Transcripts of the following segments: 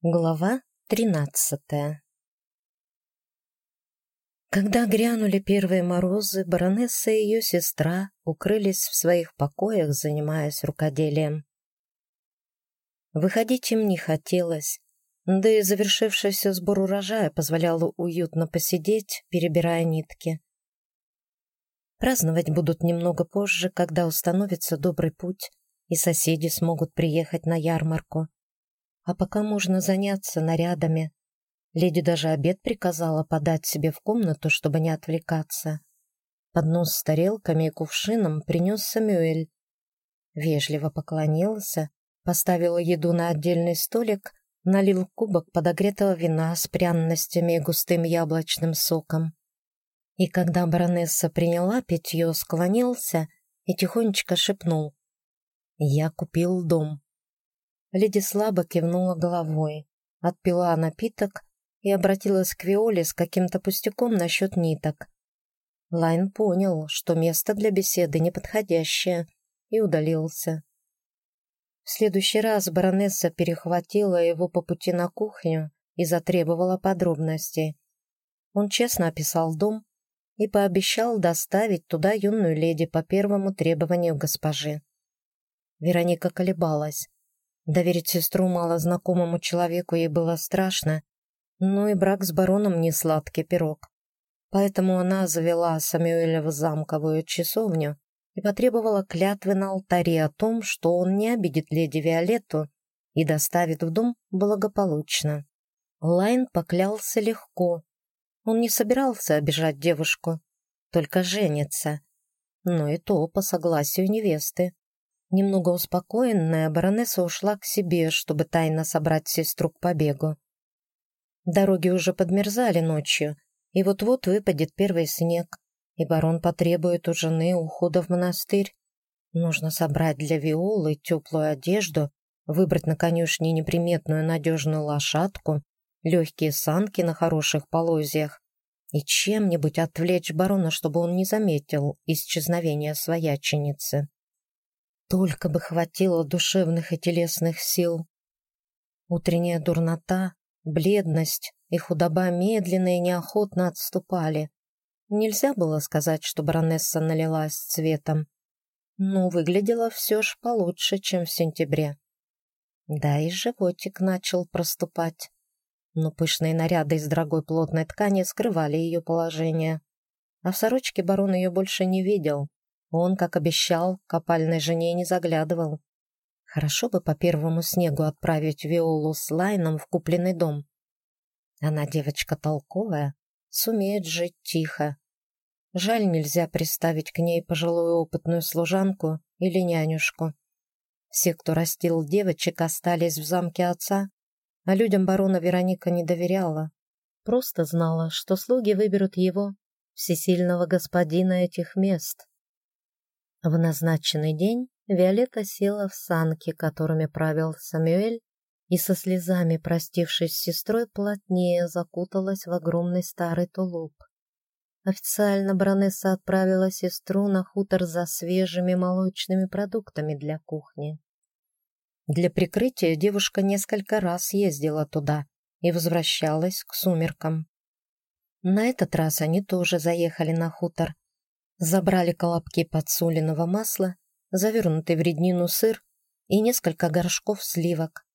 Глава тринадцатая Когда грянули первые морозы, баронесса и ее сестра укрылись в своих покоях, занимаясь рукоделием. Выходить им не хотелось, да и завершившийся сбор урожая позволял уютно посидеть, перебирая нитки. Праздновать будут немного позже, когда установится добрый путь, и соседи смогут приехать на ярмарку. А пока можно заняться нарядами. Леди даже обед приказала подать себе в комнату, чтобы не отвлекаться. Поднос с тарелками и кувшином принес Самюэль. Вежливо поклонился, поставил еду на отдельный столик, налил кубок подогретого вина с пряностями и густым яблочным соком. И когда баронесса приняла питье, склонился и тихонечко шепнул. «Я купил дом. Леди слабо кивнула головой, отпила напиток и обратилась к Виоле с каким-то пустяком насчет ниток. Лайн понял, что место для беседы неподходящее, и удалился. В следующий раз баронесса перехватила его по пути на кухню и затребовала подробностей. Он честно описал дом и пообещал доставить туда юную леди по первому требованию госпожи. Вероника колебалась. Доверить сестру малознакомому человеку ей было страшно, но и брак с бароном не сладкий пирог. Поэтому она завела Самюэля в замковую часовню и потребовала клятвы на алтаре о том, что он не обидит леди Виолетту и доставит в дом благополучно. Лайн поклялся легко. Он не собирался обижать девушку, только жениться. Но и то по согласию невесты. Немного успокоенная, баронесса ушла к себе, чтобы тайно собрать сестру к побегу. Дороги уже подмерзали ночью, и вот-вот выпадет первый снег, и барон потребует у жены ухода в монастырь. Нужно собрать для Виолы теплую одежду, выбрать на конюшне неприметную надежную лошадку, легкие санки на хороших полозьях и чем-нибудь отвлечь барона, чтобы он не заметил исчезновения свояченицы. Только бы хватило душевных и телесных сил. Утренняя дурнота, бледность и худоба медленно и неохотно отступали. Нельзя было сказать, что баронесса налилась цветом, но выглядела все ж получше, чем в сентябре. Да и животик начал проступать, но пышные наряды из дорогой плотной ткани скрывали ее положение. А в сорочке барон ее больше не видел. Он, как обещал, к опальной жене не заглядывал. Хорошо бы по первому снегу отправить Виолу с Лайном в купленный дом. Она девочка толковая, сумеет жить тихо. Жаль, нельзя приставить к ней пожилую опытную служанку или нянюшку. Все, кто растил девочек, остались в замке отца, а людям барона Вероника не доверяла. Просто знала, что слуги выберут его, всесильного господина этих мест. В назначенный день Виолетта села в санки, которыми правил Самюэль, и со слезами, простившись с сестрой, плотнее закуталась в огромный старый тулуп. Официально баронесса отправила сестру на хутор за свежими молочными продуктами для кухни. Для прикрытия девушка несколько раз ездила туда и возвращалась к сумеркам. На этот раз они тоже заехали на хутор, Забрали колобки подсоленного масла, завернутый в реднину сыр и несколько горшков сливок.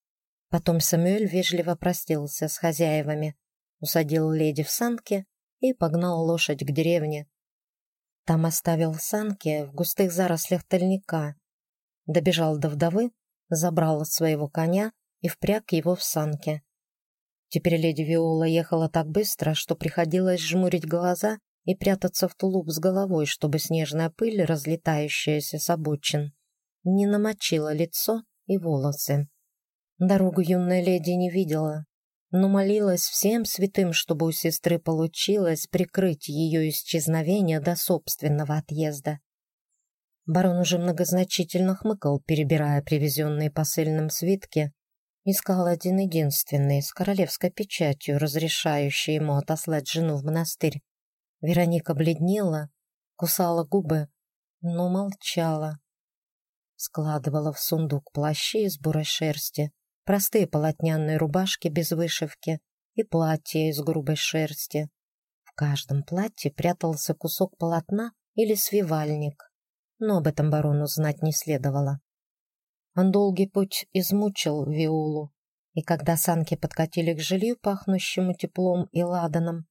Потом Самуэль вежливо простился с хозяевами, усадил леди в санки и погнал лошадь к деревне. Там оставил санки в густых зарослях тальника. Добежал до вдовы, забрал своего коня и впряг его в санки. Теперь леди Виола ехала так быстро, что приходилось жмурить глаза и прятаться в тулуп с головой, чтобы снежная пыль, разлетающаяся с обочин, не намочила лицо и волосы. Дорогу юная леди не видела, но молилась всем святым, чтобы у сестры получилось прикрыть ее исчезновение до собственного отъезда. Барон уже многозначительно хмыкал, перебирая привезенные посыльным свитки, искал один-единственный с королевской печатью, разрешающий ему отослать жену в монастырь. Вероника бледнела, кусала губы, но молчала. Складывала в сундук плащи из бурой шерсти, простые полотняные рубашки без вышивки и платья из грубой шерсти. В каждом платье прятался кусок полотна или свивальник, но об этом барону знать не следовало. Он долгий путь измучил Виолу, и когда санки подкатили к жилью, пахнущему теплом и ладаном,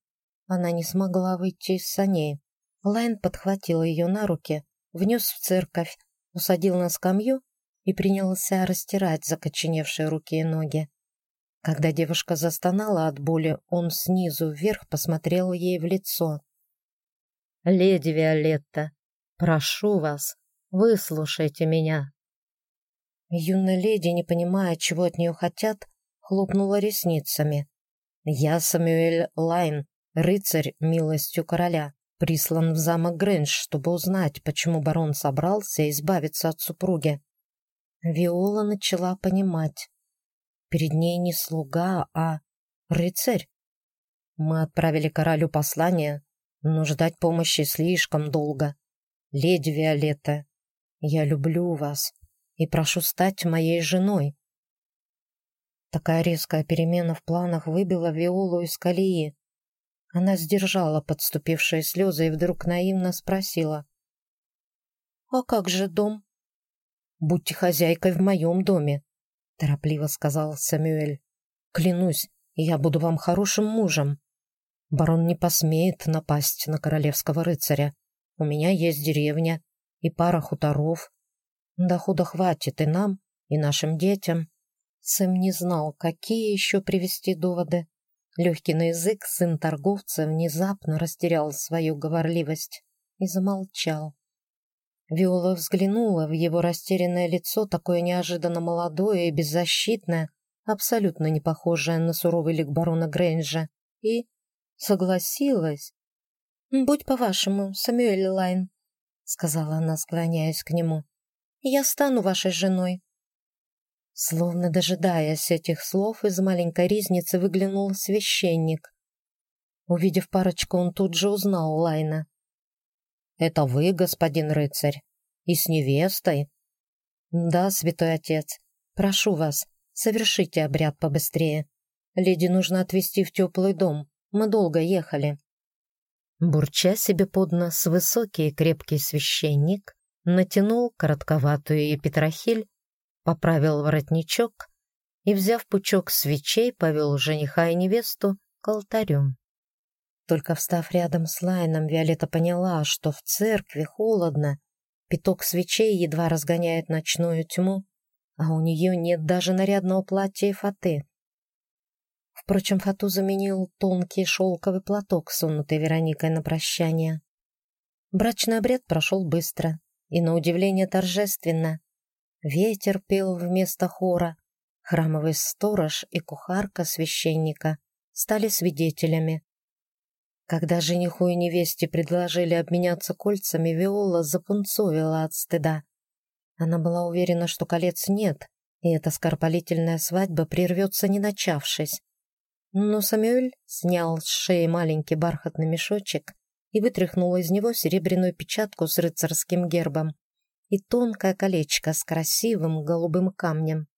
она не смогла выйти из саней. Лайн подхватил ее на руки, внес в церковь, усадил на скамью и принялся растирать закоченевшие руки и ноги. Когда девушка застонала от боли, он снизу вверх посмотрел ей в лицо. «Леди Виолетта, прошу вас, выслушайте меня». Юная леди, не понимая, чего от нее хотят, хлопнула ресницами. «Я Самюэль Лайн, рыцарь милостью короля, прислан в замок Грэндж, чтобы узнать, почему барон собрался избавиться от супруги». Виола начала понимать. Перед ней не слуга, а рыцарь. Мы отправили королю послание, но ждать помощи слишком долго. Леди Виолетта, я люблю вас и прошу стать моей женой. Такая резкая перемена в планах выбила Виолу из колеи. Она сдержала подступившие слезы и вдруг наивно спросила. «А как же дом?» «Будьте хозяйкой в моем доме торопливо сказал Самюэль. «Клянусь, я буду вам хорошим мужем. Барон не посмеет напасть на королевского рыцаря. У меня есть деревня и пара хуторов. Дохода хватит и нам, и нашим детям». Сэм не знал, какие еще привести доводы. Легкий на язык сын торговца внезапно растерял свою говорливость и замолчал. Виола взглянула в его растерянное лицо, такое неожиданно молодое и беззащитное, абсолютно не похожее на суровый лик барона Грейнджа, и согласилась. «Будь по-вашему, Самюэль Лайн», — сказала она, склоняясь к нему. «Я стану вашей женой». Словно дожидаясь этих слов, из маленькой ризницы выглянул священник. Увидев парочку, он тут же узнал Лайна. «Это вы, господин рыцарь? И с невестой?» «Да, святой отец. Прошу вас, совершите обряд побыстрее. Леди нужно отвезти в теплый дом. Мы долго ехали». Бурча себе под нос, высокий и крепкий священник натянул коротковатую епитрахиль, поправил воротничок и, взяв пучок свечей, повел жениха и невесту к алтарю. Только встав рядом с Лайном, Виолетта поняла, что в церкви холодно, пяток свечей едва разгоняет ночную тьму, а у нее нет даже нарядного платья и фаты. Впрочем, фату заменил тонкий шелковый платок, сунутый Вероникой на прощание. Брачный обряд прошел быстро и, на удивление, торжественно. Ветер пел вместо хора, храмовый сторож и кухарка священника стали свидетелями. Когда жениху и невесте предложили обменяться кольцами, Виола запунцовила от стыда. Она была уверена, что колец нет, и эта скоропалительная свадьба прервется, не начавшись. Но Самюэль снял с шеи маленький бархатный мешочек и вытряхнул из него серебряную печатку с рыцарским гербом и тонкое колечко с красивым голубым камнем.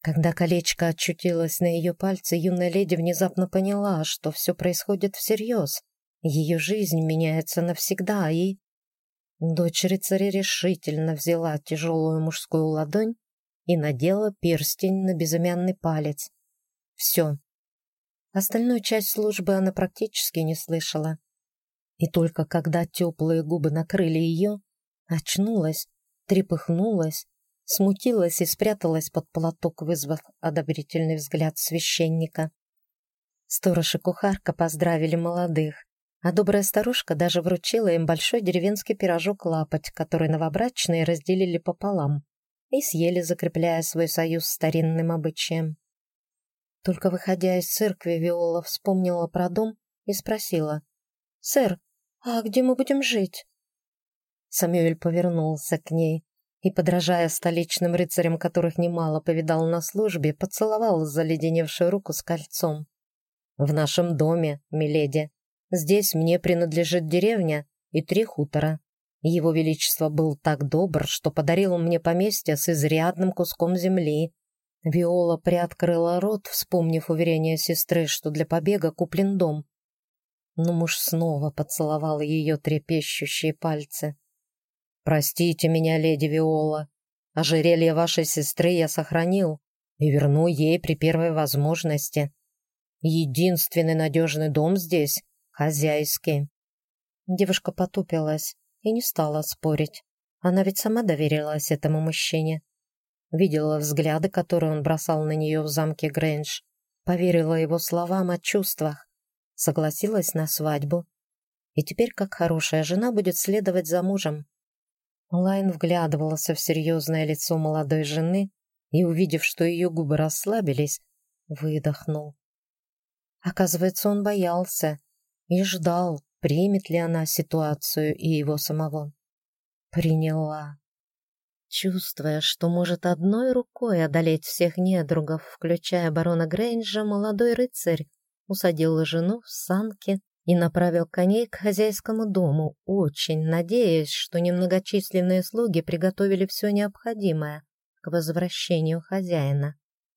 Когда колечко очутилось на ее пальце, юная леди внезапно поняла, что все происходит всерьез. Ее жизнь меняется навсегда, и... Дочь рыцаря решительно взяла тяжелую мужскую ладонь и надела перстень на безымянный палец. Все. Остальную часть службы она практически не слышала. И только когда теплые губы накрыли ее, очнулась, трепыхнулась смутилась и спряталась под платок, вызвав одобрительный взгляд священника. Сторож и кухарка поздравили молодых, а добрая старушка даже вручила им большой деревенский пирожок-лапоть, который новобрачные разделили пополам и съели, закрепляя свой союз старинным обычаем. Только выходя из церкви, Виола вспомнила про дом и спросила, «Сэр, а где мы будем жить?» Самюэль повернулся к ней и, подражая столичным рыцарям, которых немало повидал на службе, поцеловал заледеневшую руку с кольцом. «В нашем доме, миледи. Здесь мне принадлежит деревня и три хутора. Его Величество был так добр, что подарил мне поместье с изрядным куском земли. Виола приоткрыла рот, вспомнив уверение сестры, что для побега куплен дом. Но муж снова поцеловал ее трепещущие пальцы. «Простите меня, леди Виола. Ожерелье вашей сестры я сохранил и верну ей при первой возможности. Единственный надежный дом здесь — хозяйский». Девушка потупилась и не стала спорить. Она ведь сама доверилась этому мужчине. Видела взгляды, которые он бросал на нее в замке Грэндж. Поверила его словам о чувствах. Согласилась на свадьбу. И теперь, как хорошая жена, будет следовать за мужем. Лайн вглядывался в серьезное лицо молодой жены и, увидев, что ее губы расслабились, выдохнул. Оказывается, он боялся и ждал, примет ли она ситуацию и его самого. Приняла. Чувствуя, что может одной рукой одолеть всех недругов, включая барона Грейнджа, молодой рыцарь усадил жену в санки и направил коней к хозяйскому дому, очень надеясь, что немногочисленные слуги приготовили все необходимое к возвращению хозяина.